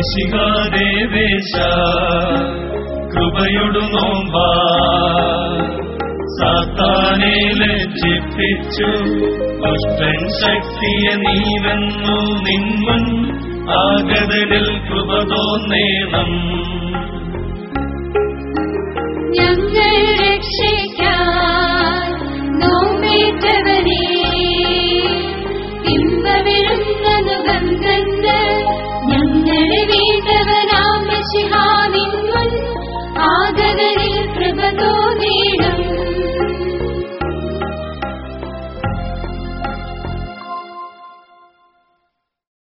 മിശിഹാദേവേശ കൃപയുടു നോമ്പാ. സാത്താനെ ലജ്ജിപ്പിച്ചു ദുഷ്ടൻ ശക്തിയ നീവെന്നു നിന്മൻ ആഗതനിൽ കൃപ തോന്നേണം. ನು ನೀಡ